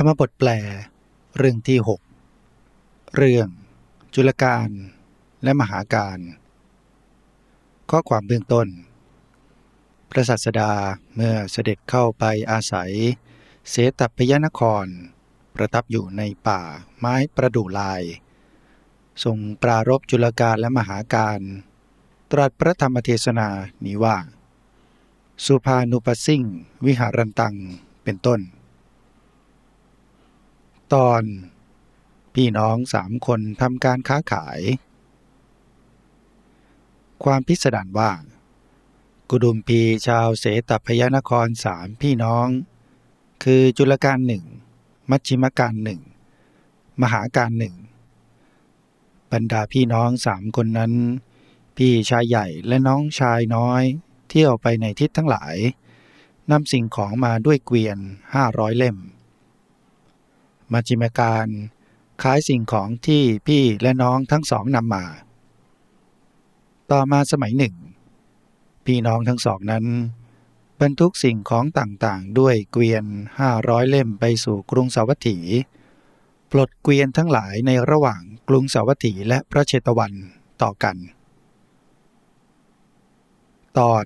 รรมบทแปล เรื่องที่ 6 เรื่อง จุลการและมหาการ ข้อความเบื้องต้น พระสัสดาเมื่อเสด็จเข้าไปอาศัย เสตพยนคร ประทับอยู่ในป่าไม้ประดู่ลาย ทรงปรารบจุลการและมหาการ ตรัสพระธรรมเทศนานี้ว่า สุภานุปสิ่ง วิหารันตังเป็นต้น ตอน พี่น้องสามคนทำการค้าขาย ความพิสดารว่า กุดุมพีชาวเสตพยนครสามพี่น้อง คือจุลการหนึ่ง มัชชิมการหนึ่ง มหาการหนึ่ง บรรดาพี่น้องสามคนนั้น พี่ชายใหญ่และน้องชายน้อย เที่ยวไปในทิศทั้งหลายนำสิ่งของมาด้วยเกวียนห้าร้อยเล่ม มัชฌิมการขายสิ่งของที่พี่และน้องทั้งสองนำมา ต่อมาสมัยหนึ่ง พี่น้องทั้งสองนั้น บรรทุกสิ่งของต่างๆ ด้วยเกวียนห้าร้อยเล่มไปสู่กรุงสาวัตถี ปลดเกวียนทั้งหลายในระหว่างกรุงสาวัตถีและพระเชตวันต่อกัน ตอน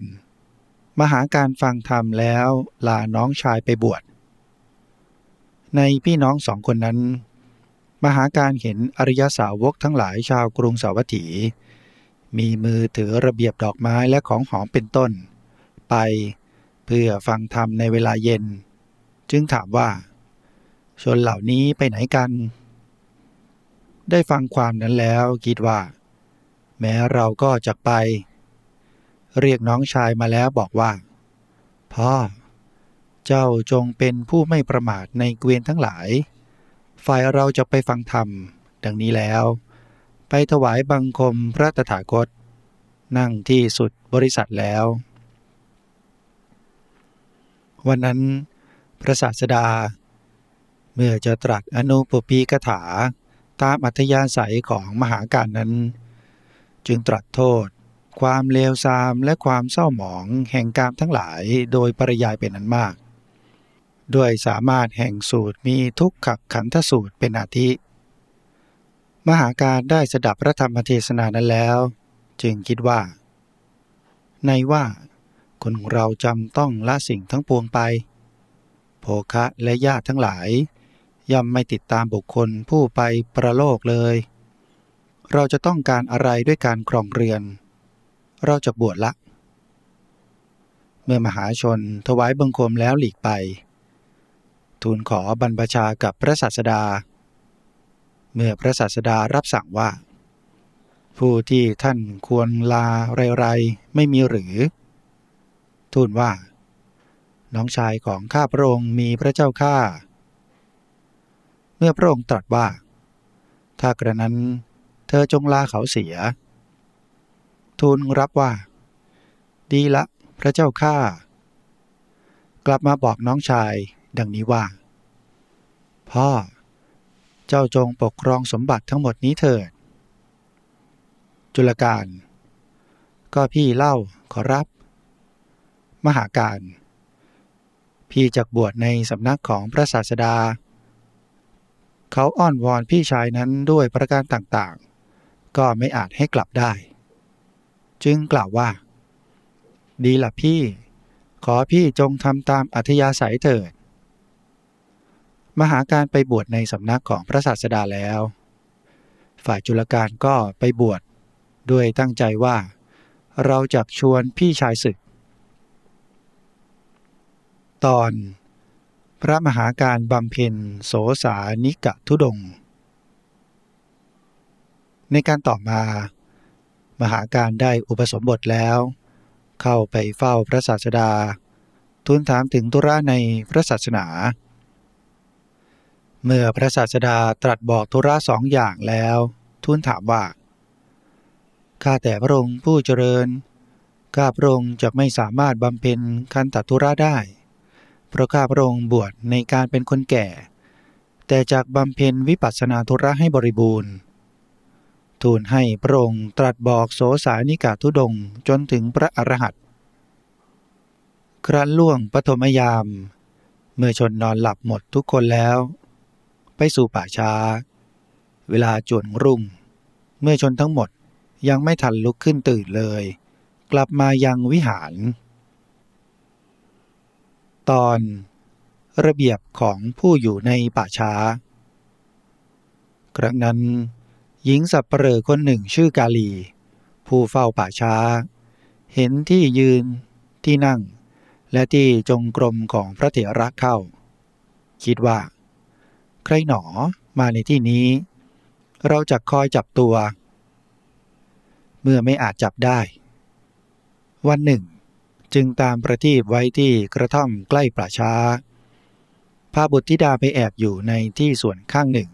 มหาการฟังธรรมแล้วลาน้องชายไปบวช ในพี่น้องสองคนนั้น มหาการเห็นอริยสาวกทั้งหลายชาวกรุงสาวัตถี มีมือถือระเบียบดอกไม้และของหอมเป็นต้น ไปเพื่อฟังธรรมในเวลาเย็น จึงถามว่า ชนเหล่านี้ไปไหนกัน ได้ฟังความนั้นแล้วคิดว่า แม้เราก็จะไป เรียกน้องชายมาแล้วบอกว่า พ่อ เจ้าจงเป็นผู้ไม่ประมาทในเกวียนทั้งหลาย ฝ่ายเราจะไปฟังธรรม ดังนี้แล้ว ไปถวายบังคมพระตถาคต นั่งที่สุดบริษัทแล้ว วันนั้น พระศาสดา เมื่อจะตรัสอนุปปีกถา ตามอัธยาศัยของมหาการนั้น จึงตรัสโทษความเลวทรามและความเศร้าหมองแห่งกามทั้งหลายโดยปริยายเป็นอันมาก ด้วยสามารถแห่งสูตรมีทุกขขันธสูตรเป็นอาทิ มหาการได้สดับพระธรรมเทศนานั้นแล้ว จึงคิดว่า ในว่าคนเราจำต้องละสิ่งทั้งปวงไป โภคะและญาติทั้งหลาย ย่อมไม่ติดตามบุคคลผู้ไปประโลกเลย เราจะต้องการอะไรด้วยการครองเรือน เราจะบวชละ เมื่อมหาชนถวายบังคมแล้วหลีกไป ทูลขอบรรพชากับพระศาสดา เมื่อพระศาสดารับสั่งว่า ผู้ที่ท่านควรลาไรๆไม่มีหรือ ทูลว่า น้องชายของข้าพระองค์มีพระเจ้าข้าเมื่อพระองค์ตรัสว่า ถ้ากระนั้นเธอจงลาเขาเสีย ทูลรับว่า ดีละพระเจ้าข้ากลับมาบอกน้องชาย ดังนี้ว่า พ่อ เจ้าจงปกครองสมบัติทั้งหมดนี้เถิด จุลการ ก็พี่เล่าขอรับ มหาการ พี่จักบวชในสำนักของพระศาสดา เขาอ้อนวอนพี่ชายนั้นด้วยประการต่างๆ ก็ไม่อาจให้กลับได้ จึงกล่าวว่า ดีละพี่ขอพี่จงทำตามอัธยาศัยเถิด มหาการไปบวชในสำนักของพระศาสดาแล้ว ฝ่ายจุลการก็ไปบวชด้วยตั้งใจว่า เราจะชวนพี่ชายศึก ตอน พระมหาการบำเพ็ญโสสานิกะทุดง ในการต่อมา มหาการได้อุปสมบทแล้ว เข้าไปเฝ้าพระศาสดา ทูลถามถึงตุระในพระศาสนา เมื่อพระศาสดาตรัสบอกธุระสองอย่างแล้ว ทูลถามว่า ข้าแต่พระองค์ผู้เจริญ ข้าพระองค์จะไม่สามารถบำเพ็ญคันตธุระได้ เพราะข้าพระองค์บวชในการเป็นคนแก่ แต่จากบำเพ็ญวิปัสสนาธุระให้บริบูรณ์ ทูลให้พระองค์ตรัสบอกโสสานิกาทุดงจนถึงพระอรหันต์ ครั้นล่วงปฐมยาม เมื่อชนนอนหลับหมดทุกคนแล้ว ไปสู่ป่าช้า เวลาจวนรุ่ง เมื่อชนทั้งหมดยังไม่ทันลุกขึ้นตื่นเลย กลับมายังวิหาร ตอนระเบียบของผู้อยู่ในป่าช้า ครั้งนั้น หญิงสับเปลอคนหนึ่งชื่อกาลี ผู้เฝ้าป่าช้า เห็นที่ยืนที่นั่ง และที่จงกรมของพระเถระเข้า คิดว่า ใครหนอมาในที่นี้ เราจะคอยจับตัว เมื่อไม่อาจจับได้ วันหนึ่ง จึงตามประทีปไว้ที่กระท่อมใกล้ป่าช้า พาบุตรธิดาไปแอบอยู่ในที่ส่วนข้างหนึ่ง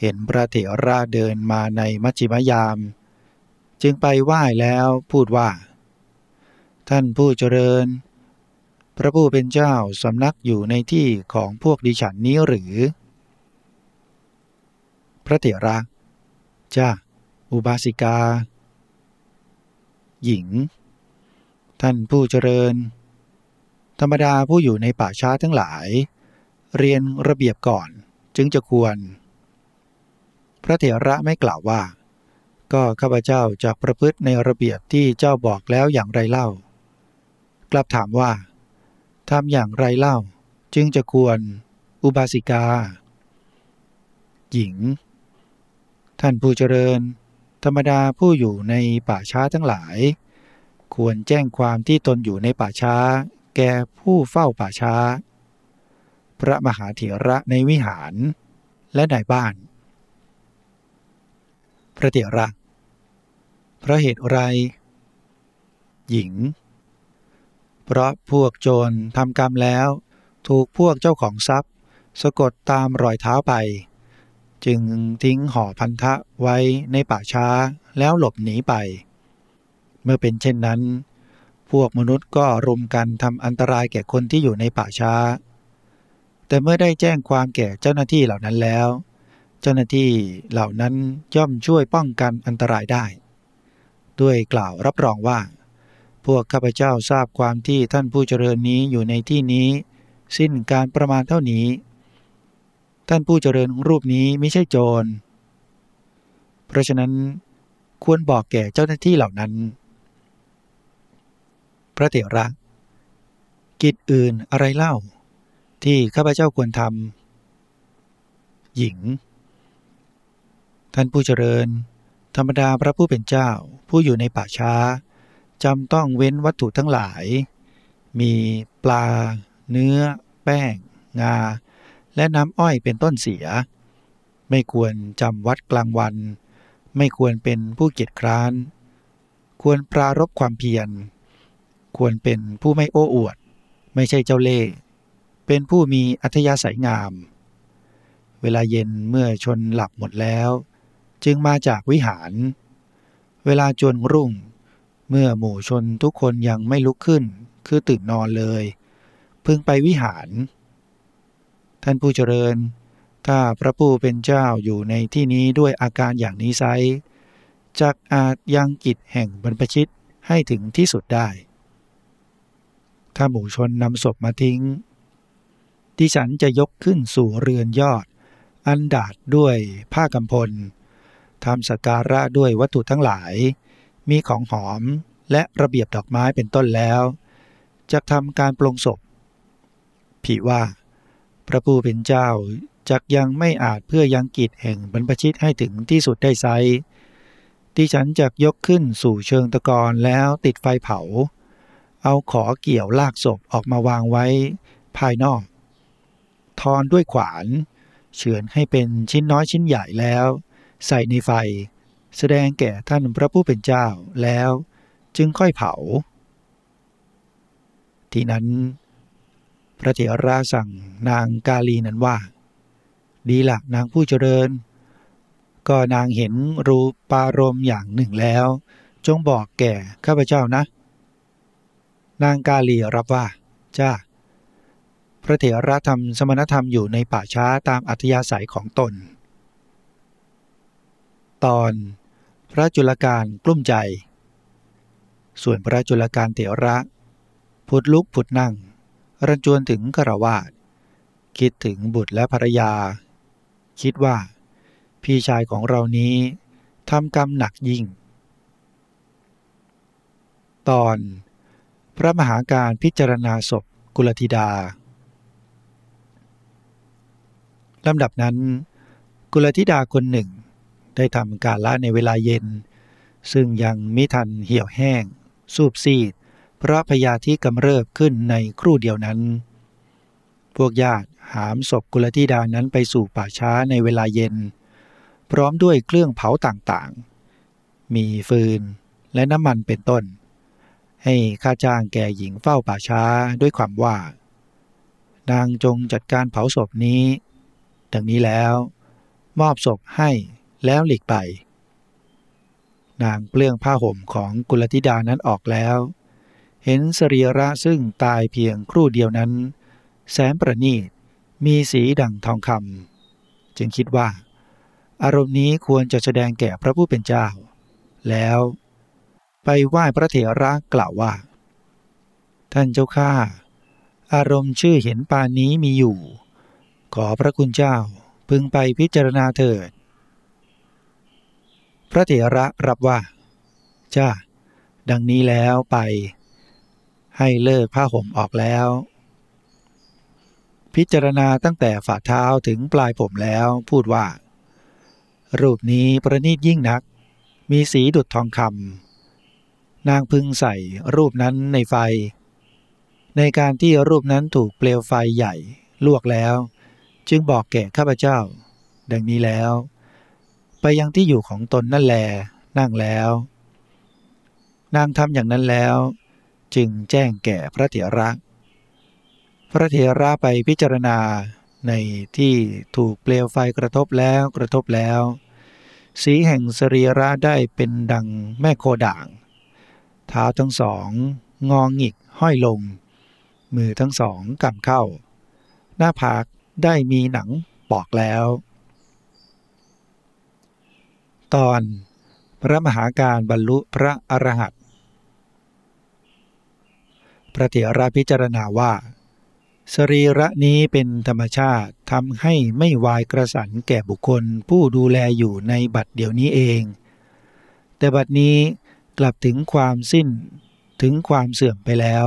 เห็นพระเถระเดินมาในมัชชิมยาม จึงไปไหว้แล้วพูดว่า ท่านผู้เจริญพระผู้เป็นเจ้าสำนักอยู่ในที่ของพวกดิฉันนี้หรือ พระเถระจ้าอุบาสิกา หญิง ท่านผู้เจริญ ธรรมดาผู้อยู่ในป่าช้าทั้งหลาย เรียนระเบียบก่อนจึงจะควร พระเถระไม่กล่าวว่า ก็ข้าพเจ้าจะประพฤติในระเบียบที่เจ้าบอกแล้วอย่างไรเล่า กลับถามว่าทำอย่างไรเล่า จึงจะควร อุบาสิกา หญิง ท่านผู้เจริญ ธรรมดาผู้อยู่ในป่าช้าทั้งหลาย ควรแจ้งความที่ตนอยู่ในป่าช้า แก่ผู้เฝ้าป่าช้า พระมหาเถระในวิหาร และในบ้าน พระเถระเพราะเหตุไร หญิง เพราะพวกโจรทำกรรมแล้ว ถูกพวกเจ้าของทรัพย์ สะกดตามรอยเท้าไป จึงทิ้งห่อพันธะไว้ในป่าช้าแล้วหลบหนีไป เมื่อเป็นเช่นนั้น พวกมนุษย์ก็รุมกันทำอันตรายแก่คนที่อยู่ในป่าช้า แต่เมื่อได้แจ้งความแก่เจ้าหน้าที่เหล่านั้นแล้ว เจ้าหน้าที่เหล่านั้นย่อมช่วยป้องกันอันตรายได้ ด้วยกล่าวรับรองว่า พวกข้าพเจ้าทราบความที่ท่านผู้เจริญนี้อยู่ในที่นี้ สิ้นการประมาณเท่านี้ ท่านผู้เจริญรูปนี้ไม่ใช่โจร เพราะฉะนั้นควรบอกแก่เจ้าหน้าที่เหล่านั้น พระเถระ กิจอื่นอะไรเล่า ที่ข้าพเจ้าควรทำหญิง ท่านผู้เจริญ ธรรมดาพระผู้เป็นเจ้าผู้อยู่ในป่าช้าจำต้องเว้นวัตถุทั้งหลาย มีปลา เนื้อ แป้ง งา และน้ำอ้อยเป็นต้นเสีย ไม่ควรจำวัดกลางวัน ไม่ควรเป็นผู้เกียจคร้าน ควรปรารบความเพียร ควรเป็นผู้ไม่โอ้อวด ไม่ใช่เจ้าเล่ห์เป็นผู้มีอัธยาศัยงาม เวลาเย็นเมื่อชนหลับหมดแล้ว จึงมาจากวิหาร เวลาจวนรุ่ง เมื่อหมู่ชนทุกคนยังไม่ลุกขึ้น คือตื่นนอนเลย พึงไปวิหาร ท่านผู้เจริญ ถ้าพระผู้เป็นเจ้าอยู่ในที่นี้ด้วยอาการอย่างนี้ไซจักอาจยังกิจแห่งบรรพชิตให้ถึงที่สุดได้ ถ้าหมู่ชนนำศพมาทิ้ง ที่ฉันจะยกขึ้นสู่เรือนยอด อันดาดด้วยผ้ากำพลทำสการะด้วยวัตถุทั้งหลาย มีของหอมและระเบียบดอกไม้เป็นต้นแล้วจะทำการปลงศพผีว่า พระผู้เป็นเจ้าจักยังไม่อาจเพื่อยังกิจแห่งบรรพชิตให้ถึงที่สุดได้ไซที่ฉันจักยกขึ้นสู่เชิงตะกอนแล้วติดไฟเผา เอาขอเกี่ยวลากศพออกมาวางไว้ภายนอก ทอนด้วยขวาน เฉือนให้เป็นชิ้นน้อยชิ้นใหญ่แล้ว ใส่ในไฟ แสดงแก่ท่านพระผู้เป็นเจ้าแล้ว จึงค่อยเผา ที่นั้น พระเถระสั่งนางกาลีนั้นว่า ดีละนางผู้เจริญ ก็นางเห็นรูปารมอย่างหนึ่งแล้ว จงบอกแก่ข้าพเจ้านะ นางกาลีรับว่า จ้า พระเถระธรรมสมณธรรมอยู่ในป่าช้าตามอัธยาศัยของตน ตอนพระจุลการกลุ้มใจ ส่วนพระจุลการเถระ พุดลุกผุดนั่ง รันจวนถึงกระวาดคิดถึงบุตรและภรรยา คิดว่า พี่ชายของเรานี้ทำกรรมหนักยิ่ง ตอน พระมหาการพิจารณาศพกุลธิดาลำดับนั้น กุลธิดาคนหนึ่ง ได้ทำการละในเวลาเย็น ซึ่งยังมิทันเหี่ยวแห้ง สูบซีด พราะพยาธิกำเริบขึ้นในครู่เดียวนั้น พวกญาติหามศพกุลธิดานั้นไปสู่ป่าช้าในเวลาเย็น พร้อมด้วยเครื่องเผาต่างๆ มีฟืนและน้ำมันเป็นต้น ให้ค่าจ้างแก่หญิงเฝ้าป่าช้าด้วยความว่า นางจงจัดการเผาศพนี้ดังนี้แล้ว มอบศพให้แล้วหลีกไป นางเปลื้องผ้าห่มของกุลธิดานั้นออกแล้ว เห็นสรีระซึ่งตายเพียงครู่เดียวนั้น แสนประณีตมีสีดังทองคำจึงคิดว่า อารมณ์นี้ควรจะแสดงแก่พระผู้เป็นเจ้า แล้ว ไปไหว้พระเถระกล่าวว่า ท่านเจ้าข้าอารมณ์ชื่อเห็นปานนี้มีอยู่ ขอพระคุณเจ้าพึงไปพิจารณาเถิด พระเถระรับว่า จ้า ดังนี้แล้วไป ให้เลิกผ้าห่มออกแล้ว พิจารณาตั้งแต่ฝ่าเท้าถึงปลายผมแล้วพูดว่า รูปนี้ประณีตยิ่งนัก มีสีดุดทองคำนางพึงใส่รูปนั้นในไฟ ในการที่รูปนั้นถูกเปลวไฟใหญ่ลวกแล้ว จึงบอกแก่ข้าพเจ้า ดังนี้แล้ว ไปยังที่อยู่ของตนนั่นแลนั่งแล้ว นางทำอย่างนั้นแล้ว จึงแจ้งแก่พระเถระ พระเถระไปพิจารณาในที่ถูกเปลวไฟกระทบแล้วกระทบแล้ว สีแห่งสรีระได้เป็นดังแม่โคด่าง เท้าทั้งสองงองหงิกห้อยลง มือทั้งสองกำเข้า หน้าผากได้มีหนังปอกแล้ว ตอนพระมหาการบรรลุพระอรหันต ระเถระพิจารณาว่า สรีระนี้เป็นธรรมชาติทำให้ไม่วายกระสันแก่บุคคลผู้ดูแลอยู่ในบัดเดี๋ยวนี้เอง แต่บัดนี้กลับถึงความสิ้นถึงความเสื่อมไปแล้ว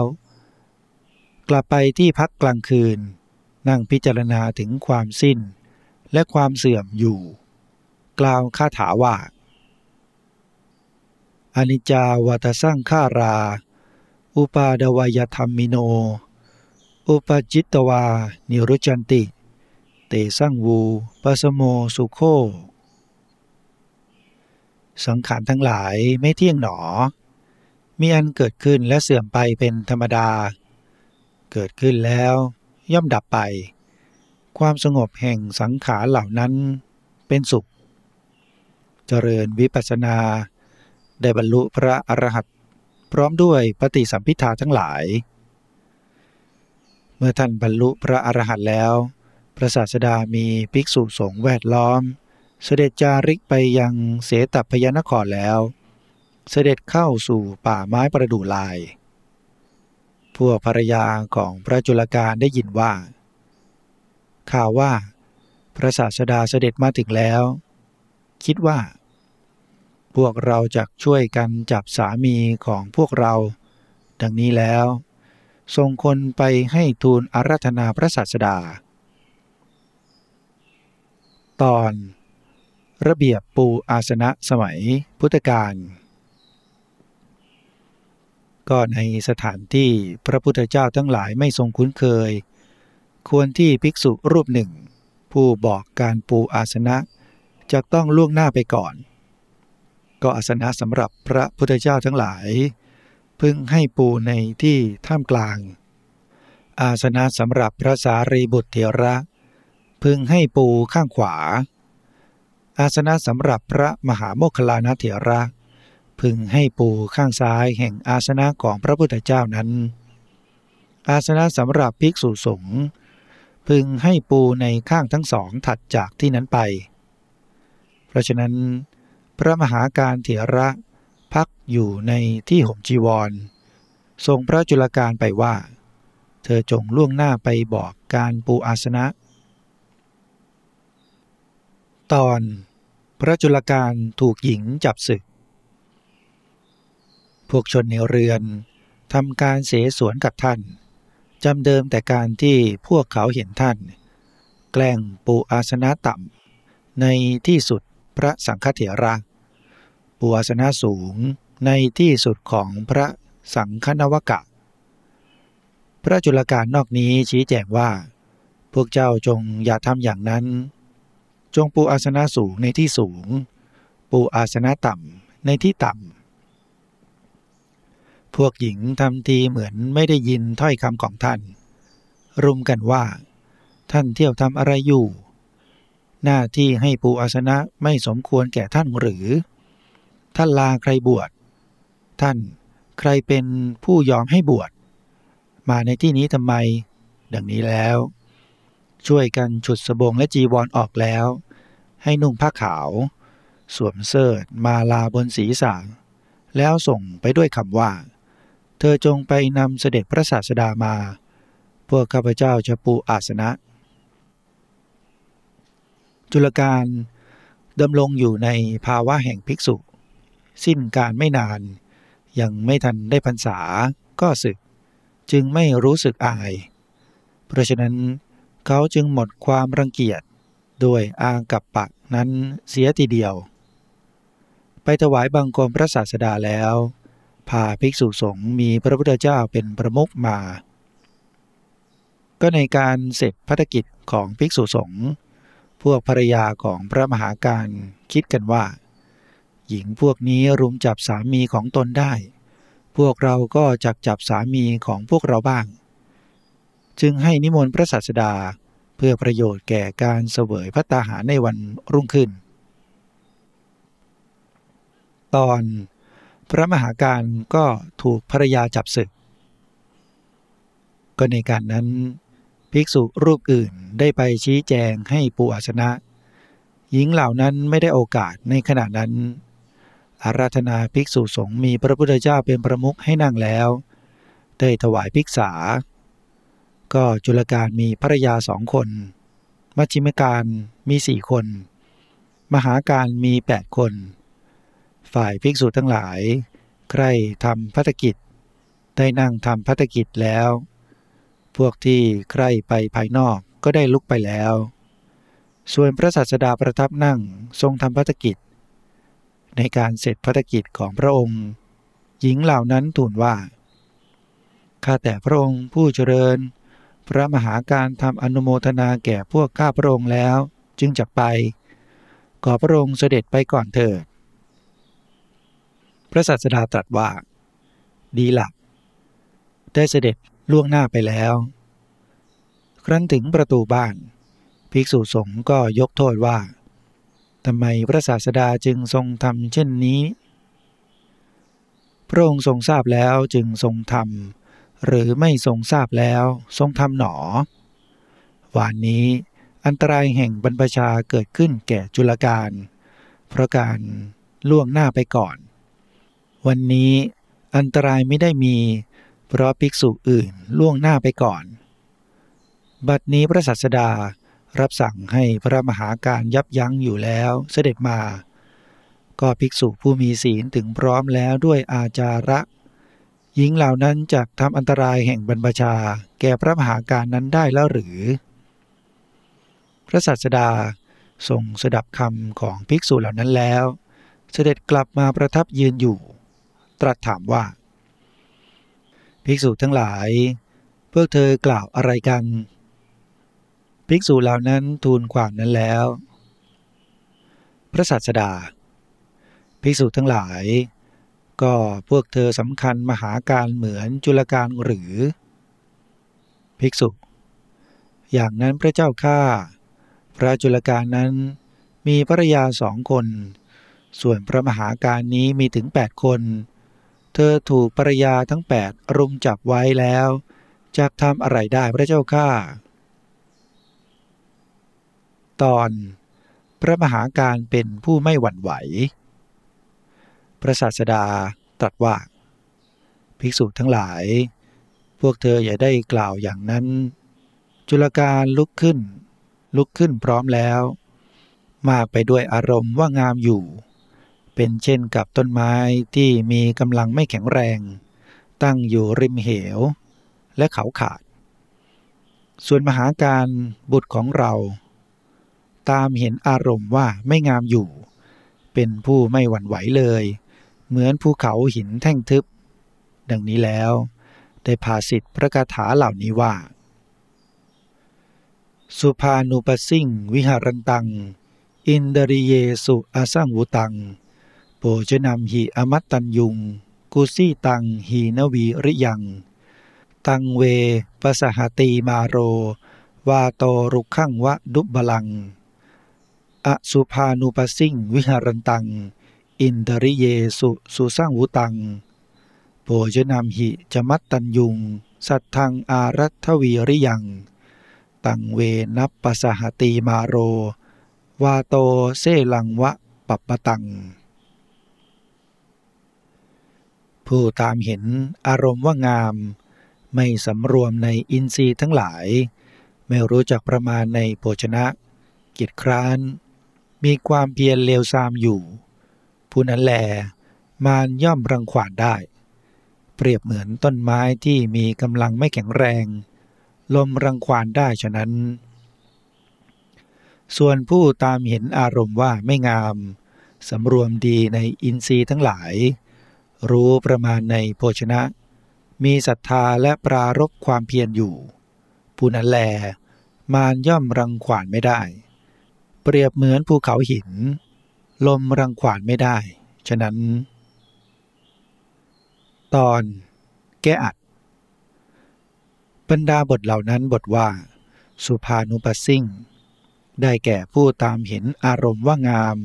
กลับไปที่พักกลางคืน นั่งพิจารณาถึงความสิ้น และความเสื่อมอยู่ กล่าวคาถาว่าอนิจจาวัตสังขารา อุปาดวายธรรมิโน อุปจิตตวา นิรุจันติ เตสังวูปัสโมสุโค สังขารทั้งหลายไม่เที่ยงหนอ มีอันเกิดขึ้นและเสื่อมไปเป็นธรรมดา เกิดขึ้นแล้วย่อมดับไป ความสงบแห่งสังขารเหล่านั้นเป็นสุข เจริญวิปัสสนา ได้บรรลุพระอรหันต พร้อมด้วยปฏิสัมพิทาทั้งหลาย เมื่อท่านบรรลุพระอรหันต์แล้ว พระศาสดามีภิกษุสงฆ์แวดล้อม เสด็จจาริกไปยังเสตพยานครแล้ว เสด็จเข้าสู่ป่าไม้ประดู่ลาย พวกภรรยาของพระจุลกาลได้ยินว่า ข่าวว่า พระศาสดาเสด็จมาถึงแล้ว คิดว่า พวกเราจะช่วยกันจับสามีของพวกเรา ดังนี้แล้วส่งคนไปให้ทูลอาราธนาพระศาสดา ตอน ระเบียบปูอาสนะสมัยพุทธกาลก็ในสถานที่พระพุทธเจ้าทั้งหลายไม่ทรงคุ้นเคย ควรที่ภิกษุรูปหนึ่ง ผู้บอกการปูอาสนะจะต้องล่วงหน้าไปก่อน ก็อาสนะสำหรับพระพุทธเจ้าทั้งหลาย พึงให้ปูในที่ท่ามกลาง อาสนะสำหรับพระสารีบุตรเถระ พึงให้ปูข้างขวา อาสนะสำหรับพระมหาโมคคลานะเถระ พึงให้ปูข้างซ้ายแห่งอาสนะของพระพุทธเจ้านั้น อาสนะสำหรับภิกษุสงฆ์พึงให้ปูในข้างทั้งสองถัดจากที่นั้นไป เพราะฉะนั้น พระมหาการเถระพักอยู่ในที่ห่มจีวร ทรงพระจุลการไปว่า เธอจงล่วงหน้าไปบอกการปูอาสนะ ตอนพระจุลการถูกหญิงจับศึก พวกชนในเรือนทำการเสสวนกับท่านจำเดิมแต่การที่พวกเขาเห็นท่าน แกล้งปูอาสนะต่ำในที่สุดพระสังฆเถระ ปูอาสนะสูงในที่สุดของพระสังฆนวกะ พระจุลการนอกนี้ชี้แจงว่า พวกเจ้าจงอย่าทำอย่างนั้น จงปูอาสนะสูงในที่สูง ปูอาสนะต่ำในที่ต่ำ พวกหญิงทำทีเหมือนไม่ได้ยินถ้อยคำของท่าน รุมกันว่า ท่านเที่ยวทำอะไรอยู่ หน้าที่ให้ปูอาสนะไม่สมควรแก่ท่านหรือ ท่านลาใครบวช ท่านใครเป็นผู้ยอมให้บวช มาในที่นี้ทำไม ดังนี้แล้ว ช่วยกันฉุดสบงและจีวรอออกแล้ว ให้นุ่งผ้าขาว สวมเสื้อมาลาบนศีรษะ แล้วส่งไปด้วยคำว่า เธอจงไปนำเสด็จพระศาสดามา พวกข้าพเจ้าจะปูอาสนะ จุลการดำรงอยู่ในภาวะแห่งภิกษุ สิ้นการไม่นาน ยังไม่ทันได้พรรษาก็สึก จึงไม่รู้สึกอาย เพราะฉะนั้นเขาจึงหมดความรังเกียจด้วยอางกับปะนั้นเสียทีเดียว ไปถวายบังคมพระศาสดาแล้วพาภิกษุสงฆ์มีพระพุทธเจ้าเป็นประมุขมา ก็ในการเสร็จพัฒกิจของภิกษุสงฆ์พวกภรยาของพระมหาการคิดกันว่า หญิงพวกนี้รุมจับสามีของตนได้ พวกเราก็จักจับสามีของพวกเราบ้าง จึงให้นิมนต์พระศาสดาเพื่อประโยชน์แก่การเสวยพัตตาหารในวันรุ่งขึ้น ตอนพระมหาการก็ถูกภรรยาจับศึก ก็ในการนั้น ภิกษุรูปอื่นได้ไปชี้แจงให้ปูอาสนะ หญิงเหล่านั้นไม่ได้โอกาสในขณะนั้น อาราธนาภิกษุสงฆ์มีพระพุทธเจ้าเป็นประมุขให้นั่งแล้ว ได้ถวายภิกษา ก็จุลการมีภรรยาสองคน มัชชิมการมีสี่คน มหาการมีแปดคน ฝ่ายภิกษุทั้งหลาย ใครทำพัฒกิจ ได้นั่งทำพัฒกิจแล้ว พวกที่ใครไปภายนอกก็ได้ลุกไปแล้ว ส่วนพระศาสดาประทับนั่งทรงทำพัฒกิจ ในการเสร็จพัฒกิจของพระองค์ หญิงเหล่านั้นทูลว่า ข้าแต่พระองค์ผู้เจริญ พระมหาการทำอนุโมทนาแก่พวกข้าพระองค์แล้วจึงจักไป ขอพระองค์เสด็จไปก่อนเถิด พระศาสดาตรัสว่า ดีละได้เสด็จล่วงหน้าไปแล้ว ครั้นถึงประตูบ้าน ภิกษุสงฆ์ก็ยกโทษว่า ทำไมพระศาสดาจึงทรงทำเช่นนี้ พระองค์ทรงทราบแล้วจึงทรงทำหรือไม่ทรงทราบแล้วทรงทำหนอ วานนี้อันตรายแห่งบรรพชาเกิดขึ้นแก่จุลการ เพราะการล่วงหน้าไปก่อน วันนี้อันตรายไม่ได้มี เพราะภิกษุอื่นล่วงหน้าไปก่อน บัดนี้พระศาสดา รับสั่งให้พระมหาการยับยั้งอยู่แล้วเสด็จมา ก็ภิกษุผู้มีศีลถึงพร้อมแล้วด้วยอาจาระ หญิงเหล่านั้นจะทำอันตรายแห่งบรรพชา แก่พระมหาการนั้นได้แล้วหรือ พระศาสดาทรงสดับคำของภิกษุเหล่านั้นแล้ว เสด็จกลับมาประทับยืนอยู่ ตรัสถามว่า ภิกษุทั้งหลาย พวกเธอกล่าวอะไรกัน ภิกษุเหล่านั้นทูลความนั้นแล้ว พระศาสดา ภิกษุทั้งหลาย ก็พวกเธอสำคัญมหาการเหมือนจุลการหรือ ภิกษุ อย่างนั้นพระเจ้าข้าพระจุลการนั้นมีภรรยาสองคน ส่วนพระมหาการนี้มีถึงแปดคน เธอถูกภรรยาทั้งแปดรุมจับไว้แล้วจะทำอะไรได้พระเจ้าข้า ตอน พระมหาการเป็นผู้ไม่หวั่นไหว พระศาสดาตรัสว่า ภิกษุทั้งหลาย พวกเธออย่าได้กล่าวอย่างนั้น จุลการลุกขึ้น ลุกขึ้นพร้อมแล้ว มากไปด้วยอารมณ์ว่างามอยู่ เป็นเช่นกับต้นไม้ที่มีกำลังไม่แข็งแรง ตั้งอยู่ริมเหว และเขาขาดส่วนมหาการบุตรของเรา ตามเห็นอารมณ์ว่าไม่งามอยู่ เป็นผู้ไม่หวั่นไหวเลย เหมือนภูเขาหินแท่งทึบ ดังนี้แล้ว ได้พาสิทธิพระคาถาเหล่านี้ว่า สุภานุปสิ่งวิหารันตัง อินดริเยสุอาสังวุตัง โปชนำหีอมัตตัญยุง กุสีตังหีนวีริยัง ตังเวปสหตีมาโร วาโตรุขังวะดุบลัง อสุภานุปสิ่งวิหารันตัง อินเดริเยสุสุสังวุตังโปชนำหิจมัตตัญยุง สัทธังอารัตวีริยัง ตังเวนับปสหตีมาโร วาโตเซลังวะปัปปตัง ผู้ตามเห็นอารมณ์ว่างาม ไม่สำรวมในอินทรีย์ทั้งหลาย ไม่รู้จักประมาณในโภชนะ กิจคร้าน มีความเพียรเลวทรามอยู่ ผู้นั้นแลมารย่อมรังขวานได้ เปรียบเหมือนต้นไม้ที่มีกำลังไม่แข็งแรง ลมรังควานได้ฉะนั้น ส่วนผู้ตามเห็นอารมณ์ว่าไม่งามสำรวมดีในอินทรีย์ทั้งหลาย รู้ประมาณในโภชนะ มีศรัทธาและปรารบความเพียรอยู่ ผู้นั้นแลมารย่อมรังขวานไม่ได้ เปรียบเหมือนภูเขาหิน ลมรังขวานไม่ได้ ฉะนั้น ตอนแก้อัด บรรดาบทเหล่านั้นบทว่า สุภานุปัสสิงได้แก่ผู้ตามเห็นอารมณ์ว่างาม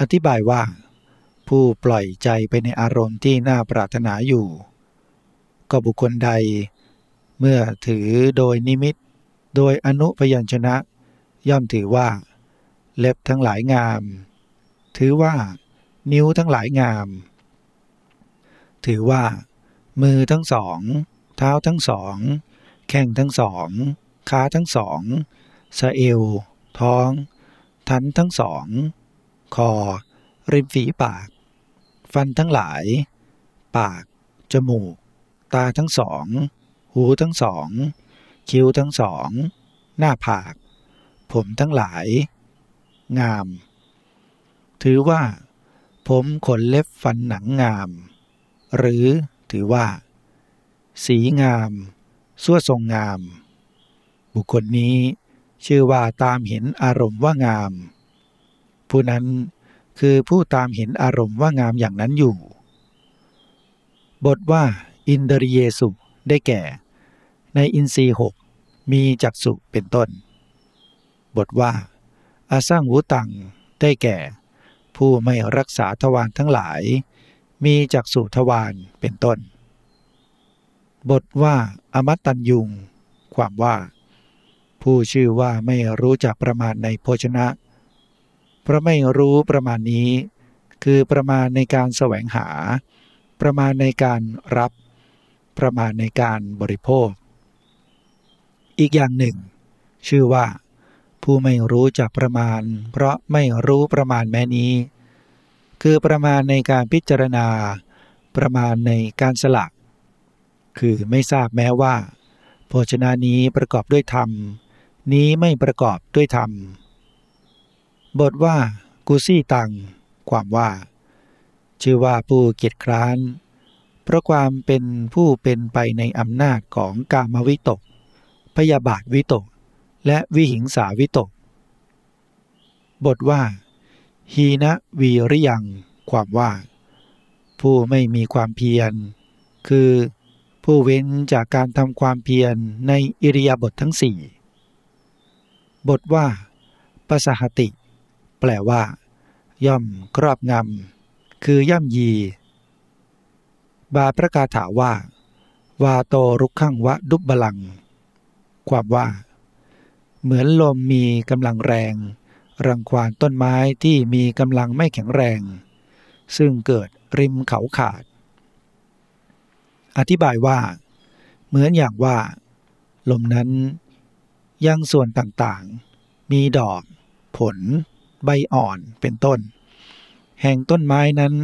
อธิบายว่า ผู้ปล่อยใจไปในอารมณ์ที่น่าปรารถนาอยู่ ก็บุคคลใด เมื่อถือโดยนิมิต โดยอนุพยัญชนะ ย่อมถือว่า เล็บทั้งหลายงาม ถือว่านิ้วทั้งหลายงาม ถือว่า มือทั้งสอง เท้าทั้งสอง แข้งทั้งสองขาทั้งสองสะเอว ท้อง ทันทั้งสอง คอ ริมฝีปาก ฟันทั้งหลาย ปาก จมูก ตาทั้งสอง หูทั้งสอง คิ้วทั้งสอง หน้าผาก ผมทั้งหลาย งาม ถือว่า ผมขนเล็บฟันหนังงาม หรือถือว่า สีงามสั่วทรงงาม บุคคลนี้ชื่อว่าตามเห็นอารมณ์ว่างาม ผู้นั้นคือผู้ตามเห็นอารมณ์ว่างามอย่างนั้นอยู่ บทว่า อินเดริเยสุได้แก่ ในอินทรีหกมีจักสุเป็นต้น บทว่า อาสร้างวุตัง ได้แก่ ผู้ไม่รักษาทวารทั้งหลาย มีจักสุทวารเป็นต้น บทว่า อมัตตัญยุง ความว่า ผู้ชื่อว่าไม่รู้จักประมาณในโภชนะเพราะไม่รู้ประมาณนี้ คือประมาณในการแสวงหา ประมาณในการรับ ประมาณในการบริโภค อีกอย่างหนึ่ง ชื่อว่า ผู้ไม่รู้จักประมาณ เพราะไม่รู้ประมาณแม้นี้ คือประมาณในการพิจารณา ประมาณในการสลักคือไม่ทราบแม้ว่า โภชนานี้ประกอบด้วยธรรม นี้ไม่ประกอบด้วยธรรม บทว่า กุซี่ตัง ความว่า ชื่อว่าผู้เกียจคร้าน เพราะความเป็นผู้เป็นไปในอำนาจของกามวิตก พยาบาทวิตก และวิหิงสาวิตก บทว่าฮีนะวีริยัง ความว่า ผู้ไม่มีความเพียร คือ ผู้เว้นจากการทำความเพียรในอิริยาบถททั้งสี่บทว่าปสหติ แปลว่า ย่อมครอบงำ คือย่ำยี บาประกาถาว่า วาโตรุกขังวะดุบบลัง ความว่า เหมือนลมมีกำลังแรง รังควานต้นไม้ที่มีกำลังไม่แข็งแรง ซึ่งเกิดริมเขาขาด อธิบายว่า เหมือนอย่างว่า ลมนั้นยังส่วนต่างๆ มีดอก ผล ใบอ่อนเป็นต้น แห่งต้นไม้นั้น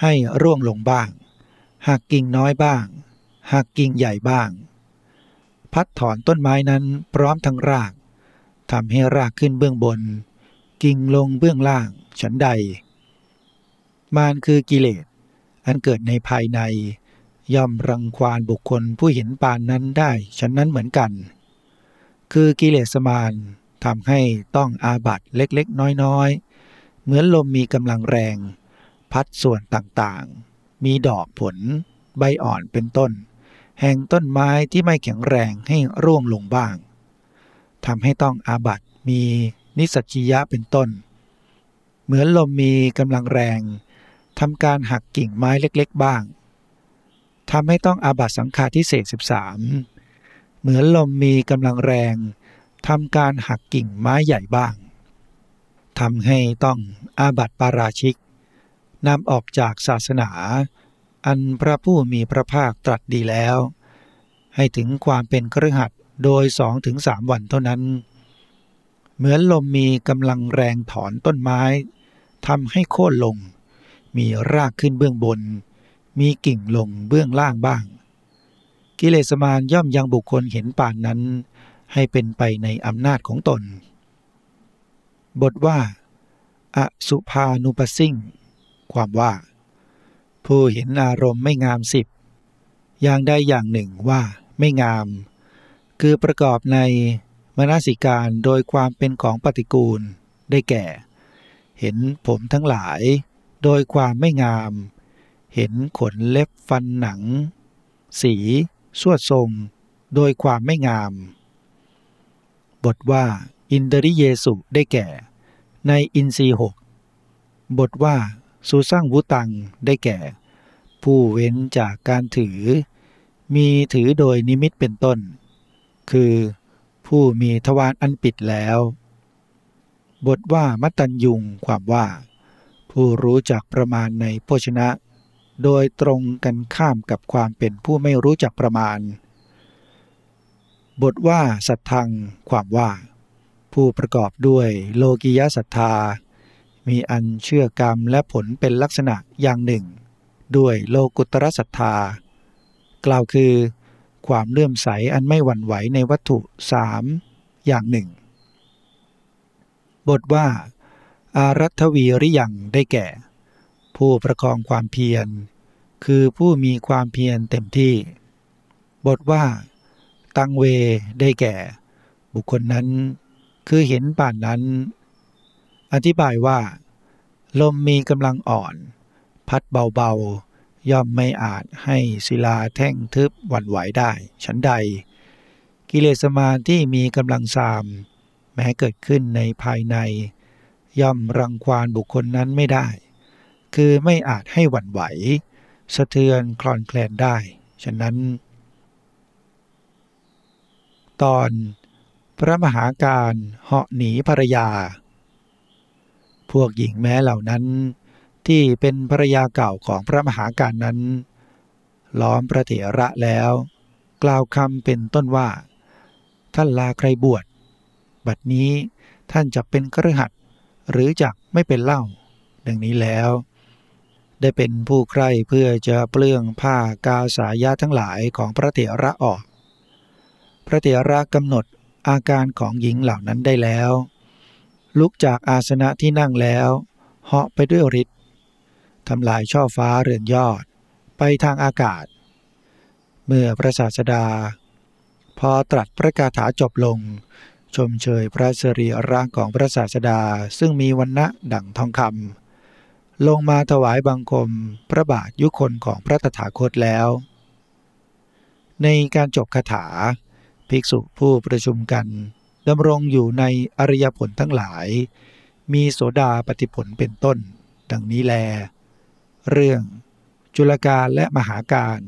ให้ร่วงลงบ้างหักกิ่งน้อยบ้างหักกิ่งใหญ่บ้าง พัดถอนต้นไม้นั้นพร้อมทั้งราก ทำให้รากขึ้นเบื้องบน กิ่งลงเบื้องล่างฉันใด มานคือกิเลส อันเกิดในภายใน ย่อมรังควานบุคคลผู้เห็นปานนั้นได้ฉันนั้นเหมือนกัน คือกิเลสมานทำให้ต้องอาบัตเล็กๆ น้อยๆ เหมือนลมมีกำลังแรง พัดส่วนต่างๆ มีดอกผล ใบอ่อนเป็นต้น แห่งต้นไม้ที่ไม่แข็งแรงให้ร่วงลงบ้าง ทำให้ต้องอาบัตมีนิสัจิยะเป็นต้น เหมือนลมมีกำลังแรงทำการหักกิ่งไม้เล็กๆบ้างทำให้ต้องอาบัตสังฆาทิเศษ13 เหมือนลมมีกำลังแรงทำการหักกิ่งไม้ใหญ่บ้างทำให้ต้องอาบัตปาราชิกนำออกจากศาสนา อันพระผู้มีพระภาคตรัสดีแล้ว ให้ถึงความเป็นเครือขัด โดยสองถึงสามวันเท่านั้น เหมือนลมมีกำลังแรงถอนต้นไม้ทำให้โค่นลง มีรากขึ้นเบื้องบน มีกิ่งลงเบื้องล่างบ้าง กิเลสมารย่อมยังบุคคลเห็นป่านนั้น ให้เป็นไปในอำนาจของตน บทว่า อสุภานุปสิ่ง ความว่า ผู้เห็นอารมณ์ไม่งามสิบอย่างใดอย่างหนึ่งว่าไม่งาม คือประกอบในมนสิการโดยความเป็นของปฏิกูลได้แก่ เห็นผมทั้งหลาย โดยความไม่งาม เห็นขนเล็บฟันหนัง สีสวดทรง โดยความไม่งาม บทว่า อินเดริเยสุได้แก่ ในอินทรีหกบทว่าสุสร้างวุตังได้แก่ ผู้เว้นจากการถือ มีถือโดยนิมิตเป็นต้น คือผู้มีทวารอันปิดแล้ว บทว่ามัตตัญยุงความว่า ผู้รู้จักประมาณในโภชนะ โดยตรงกันข้ามกับความเป็นผู้ไม่รู้จักประมาณ บทว่าสัทธังความว่า ผู้ประกอบด้วยโลกิยศรัทธา มีอันเชื่อกรรมและผลเป็นลักษณะอย่างหนึ่ง ด้วยโลกุตรศรัทธากล่าวคือ ความเลื่อมใสอันไม่หวั่นไหวในวัตถุสามอย่างหนึ่ง บทว่า อารัตวีริยังได้แก่ ผู้ประคองความเพียร คือผู้มีความเพียรเต็มที่ บทว่า ตังเวได้แก่ บุคคลนั้น คือเห็นป่านนั้น อธิบายว่า ลมมีกำลังอ่อน พัดเบา ย่อมไม่อาจให้ศิลาแท่งทึบหวั่นไหวได้ฉันใด กิเลสมาที่มีกำลังสาม แม้เกิดขึ้นในภายใน ย่อมรังควานบุคคลนั้นไม่ได้ คือไม่อาจให้หวั่นไหว สะเทือนคลอนแคลนได้ ฉะนั้น ตอนพระมหาการเหาะหนีภรรยา พวกหญิงแม้เหล่านั้น ที่เป็นภรยาเก่าของพระมหาการนั้น ล้อมพระเถระแล้ว กล่าวคำเป็นต้นว่า ท่านลาใครบวช บัดนี้ท่านจะเป็นกรหัดหรือจักไม่เป็นเล่า ดังนี้แล้ว ได้เป็นผู้ใคร่เพื่อจะเปลื้องผ้ากาสายาทั้งหลายของพระเถระออก พระเถระกำหนดอาการของหญิงเหล่านั้นได้แล้ว ลุกจากอาสนะที่นั่งแล้วเหาะไปด้วยฤทธิ ทำลายช่อฟ้าเรือนยอด ไปทางอากาศ เมื่อพระศาสดา พอตรัสพระคาถาจบลง ชมเชยพระสรีร่างของพระศาสดาซึ่งมีวันณะดั่งทองคำลงมาถวายบังคมพระบาทยุคนของพระตถาคตแล้ว ในการจบคาถา ภิกษุผู้ประชุมกันดำรงอยู่ในอริยผลทั้งหลาย มีโสดาปฏิผลเป็นต้น ดังนี้แล เรื่องจุลกาลและมหาการ